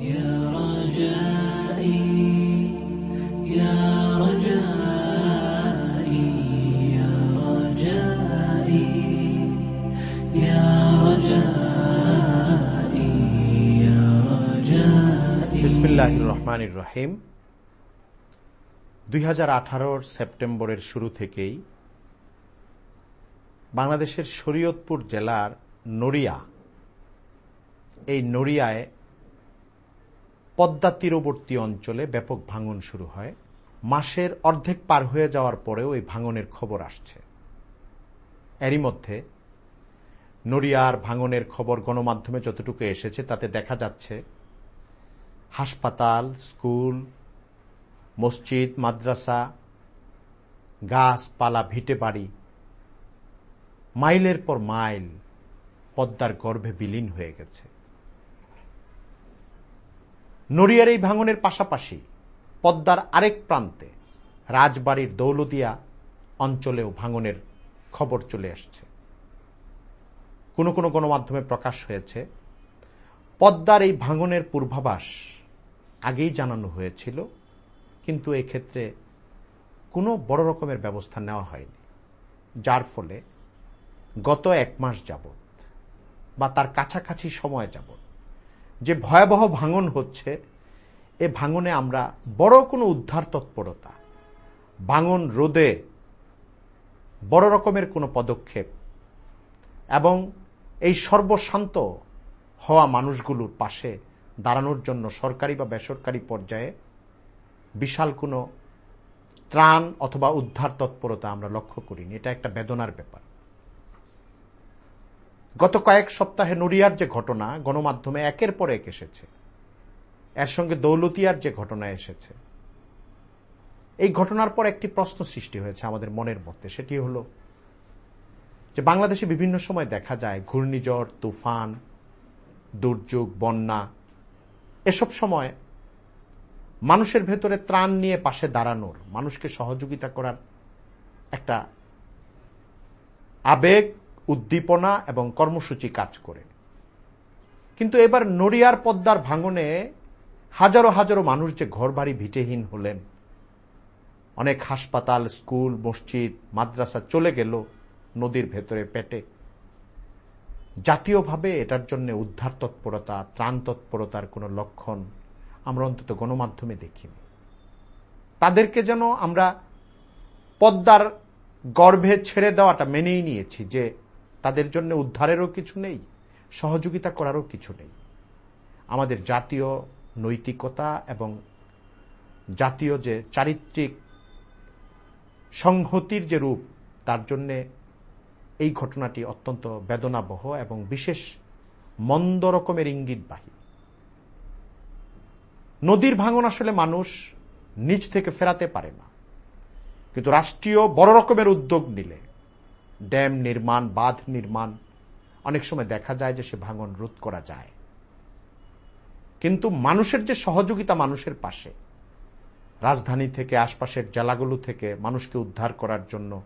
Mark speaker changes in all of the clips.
Speaker 1: يا رجائي يا رجائي يا رجائي يا رجائي يا رجائي
Speaker 2: বিসমিল্লাহ রহমান রহিম দুই হাজার সেপ্টেম্বরের শুরু থেকেই বাংলাদেশের শরীয়তপুর জেলার নড়িয়া এই নড়িয়ায় পদ্মা তীরবর্তী অঞ্চলে ব্যাপক ভাঙন শুরু হয়। মাসের অর্ধেক পার হয়ে যাওয়ার পরেও এই ভাঙনের খবর আসছে। এরই মধ্যে নড়িয়ার ভাঙনের খবর গণমাধ্যমে যতটুকু এসেছে, তাতে দেখা যাচ্ছে হাসপাতাল, স্কুল, মসজিদ, মাদ্রাসা, গাছপালা, ভিটে বাড়ি, মাইলের পর মাইল পদ্মার গর্ভে বিলীন হয়ে গেছে। নড়িয়ার এই ভাঙনের পাশাপাশি পদ্মার আরেক প্রান্তে রাজবাড়ির দৌলদিয়া অঞ্চলেও ভাঙনের খবর চলে আসছে। কোনো কোনো গণমাধ্যমে প্রকাশ হয়েছে, পদ্মার এই ভাঙনের পূর্বাভাস আগেই জানানো হয়েছিল, কিন্তু এক্ষেত্রে কোনো বড় রকমের ব্যবস্থা নেওয়া হয়নি, যার ফলে গত এক মাস যাবৎ বা তার কাছাকাছি সময় যাবৎ যে ভয়াবহ ভাঙন হচ্ছে এ ভাঙনে আমরা বড় কোনো উদ্ধার তৎপরতা। ভাঙন রোদে বড় রকমের কোনো পদক্ষেপ এবং এই সর্বশান্ত হওয়া মানুষগুলোর পাশে দাঁড়ানোর জন্য সরকারি বা বেসরকারি পর্যায়ে বিশাল কোনো ত্রাণ অথবা উদ্ধার তৎপরতা আমরা লক্ষ্য করিনি। এটা একটা বেদনার ব্যাপার। গত কয়েক সপ্তাহে নড়িয়ার যে ঘটনা গণমাধ্যমে একের পর এক এসেছে। এর সঙ্গে দৌলতিয়ার যে ঘটনা এসেছে। এই ঘটনার পর একটি প্রশ্ন সৃষ্টি হয়েছে আমাদের মনের মধ্যে। সেটি হল যে বাংলাদেশে বিভিন্ন সময় দেখা যায় ঘূর্ণিঝড়, তুফান, দুর্যোগ, বন্যা। এসব সময় মানুষের ভেতরে ত্রাণ নিয়ে পাশে দাঁড়ানোর, মানুষকে সহযোগিতা করার একটা আবেগ, উদ্দীপনা এবং কর্মসূচি কাজ করে। কিন্তু এবার নড়িয়ার পদ্মার ভাঙনে হাজারো হাজারো মানুষ যে ঘরবাড়ি ভিটেহীন হলেন। অনেক হাসপাতাল, স্কুল, মসজিদ, মাদ্রাসা চলে গেল নদীর ভেতরে পেটে। জাতীয়ভাবে এটার জন্য উদ্ধার তৎপরতা, ত্রাণ তৎপরতার কোনো লক্ষণ আমরা অন্তত গণমাধ্যমে দেখিনি। তাদেরকে যেন আমরা পদ্মার গর্ভে ছেড়ে দেওয়াটা মেনেই নিয়েছি যে তাদের জন্য উদ্ধারেরও কিছু নেই, সহযোগিতা করারও কিছু নেই। আমাদের জাতীয় নৈতিকতা এবং জাতীয় যে চারিত্রিক সংহতির যে রূপ, তার জন্যে এই ঘটনাটি অত্যন্ত বেদনাবহ এবং বিশেষ মন্দ রকমের ইঙ্গিতবাহী নদীর ভাঙন আসলে মানুষ নিজ থেকে ফেরাতে পারে না। কিন্তু রাষ্ট্রীয় বড় রকমের উদ্যোগ নিলে, ড্যাম নির্মাণ, বাঁধ নির্মাণ, অনেক সময় দেখা যায় যে সে ভাঙন রোধ করা যায়। কিন্তু মানুষের যে সহযোগিতা মানুষের পাশে। রাজধানী থেকে আশপাশের জেলাগুলো থেকে মানুষকে উদ্ধার করার জন্য,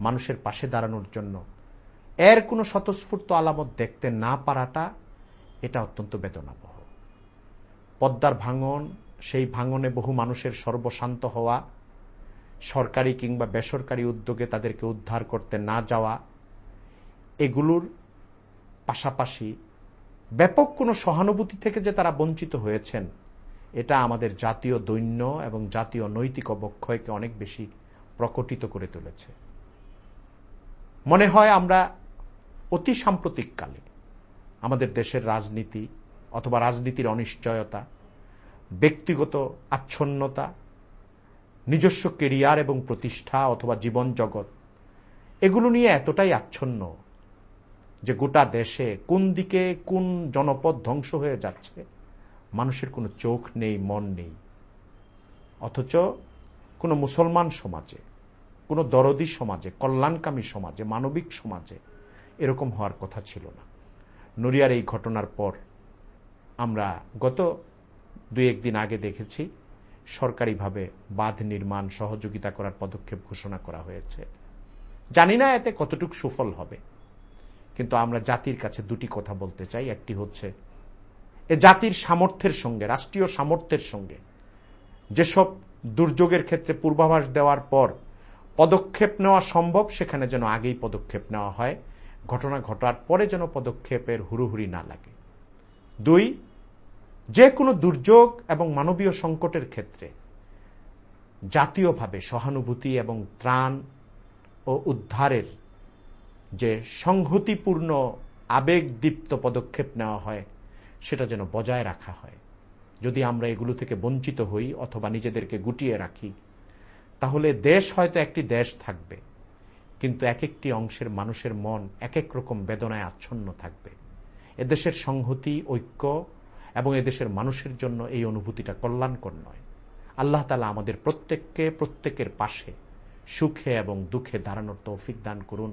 Speaker 2: মানুষের পাশে দাঁড়ানোর জন্য এর কোনো স্বতঃস্ফূর্ত আলামত দেখতে না পারাটা এটা অত্যন্ত বেদনাবহ। পদ্মার ভাঙন, সেই ভাঙনে বহু মানুষের সর্বশান্ত হওয়া, সরকারি কিংবা বেসরকারি উদ্যোগে তাদেরকে উদ্ধার করতে না যাওয়া, এগুলোর পাশাপাশি ব্যাপক কোনো সহানুভূতি থেকে যে তারা বঞ্চিত হয়েছেন, এটা আমাদের জাতীয় দৈন্য এবং জাতীয় নৈতিক অবক্ষয়কে অনেক বেশি প্রকটিত করে তুলেছে। মনে হয় আমরা অতি সাম্প্রতিককালে আমাদের দেশের রাজনীতি অথবা রাজনীতির অনিশ্চয়তা, ব্যক্তিগত আচ্ছন্নতা, নিজস্ব কেরিয়ার এবং প্রতিষ্ঠা অথবা জীবন জগৎ এগুলো নিয়ে এতটাই আচ্ছন্ন যে গোটা দেশে কোন দিকে কোন জনপদ ধ্বংস হয়ে যাচ্ছে, মানুষের কোনো চোখ নেই, মন নেই। অথচ কোনো মুসলমান সমাজে, কোনো দরদি সমাজে, কল্যাণকামী সমাজে, মানবিক সমাজে এরকম হওয়ার কথা ছিল না। নড়িয়ার এই ঘটনার পর আমরা গত দুই একদিন আগে দেখেছি, সরকারিভাবে বাঁধ নির্মাণ, সহযোগিতা করার পদক্ষেপ ঘোষণা করা হয়েছে। জানি না এতে কতটুকু সুফল হবে। কিন্তু আমরা জাতির কাছে দুটি কথা বলতে চাই। একটি হচ্ছে, এ জাতির সামর্থ্যের সঙ্গে, রাষ্ট্রীয় সামর্থ্যের সঙ্গে যেসব দুর্যোগের ক্ষেত্রে পূর্বাভাস দেওয়ার পর পদক্ষেপ নেওয়া সম্ভব, সেখানে যেন আগেই পদক্ষেপ নেওয়া হয়। ঘটনা ঘটার পরে যেন পদক্ষেপের হুড়ুহুড়ি না লাগে। দুই, যে কোনো দুর্যোগ এবং মানবীয় সংকটের ক্ষেত্রে জাতীয়ভাবে সহানুভূতি এবং ত্রাণ ও উদ্ধারের যে সংহতিপূর্ণ আবেগদীপ্ত পদক্ষেপ নেওয়া হয়, সেটা যেন বজায় রাখা হয়। যদি আমরা এগুলো থেকে বঞ্চিত হই অথবা নিজেদেরকে গুটিয়ে রাখি, তাহলে দেশ হয়তো একটি দেশ থাকবে, কিন্তু এক একটি অংশের মানুষের মন এক এক রকম বেদনায় আচ্ছন্ন থাকবে। এদেশের সংহতি, ঐক্য এবং এদেশের মানুষের জন্য এই অনুভূতিটা কল্যাণকর নয়। আল্লাহ তালা আমাদের প্রত্যেককে প্রত্যেকের পাশে সুখে এবং দুঃখে দাঁড়ানোর তৌফিক দান করুন।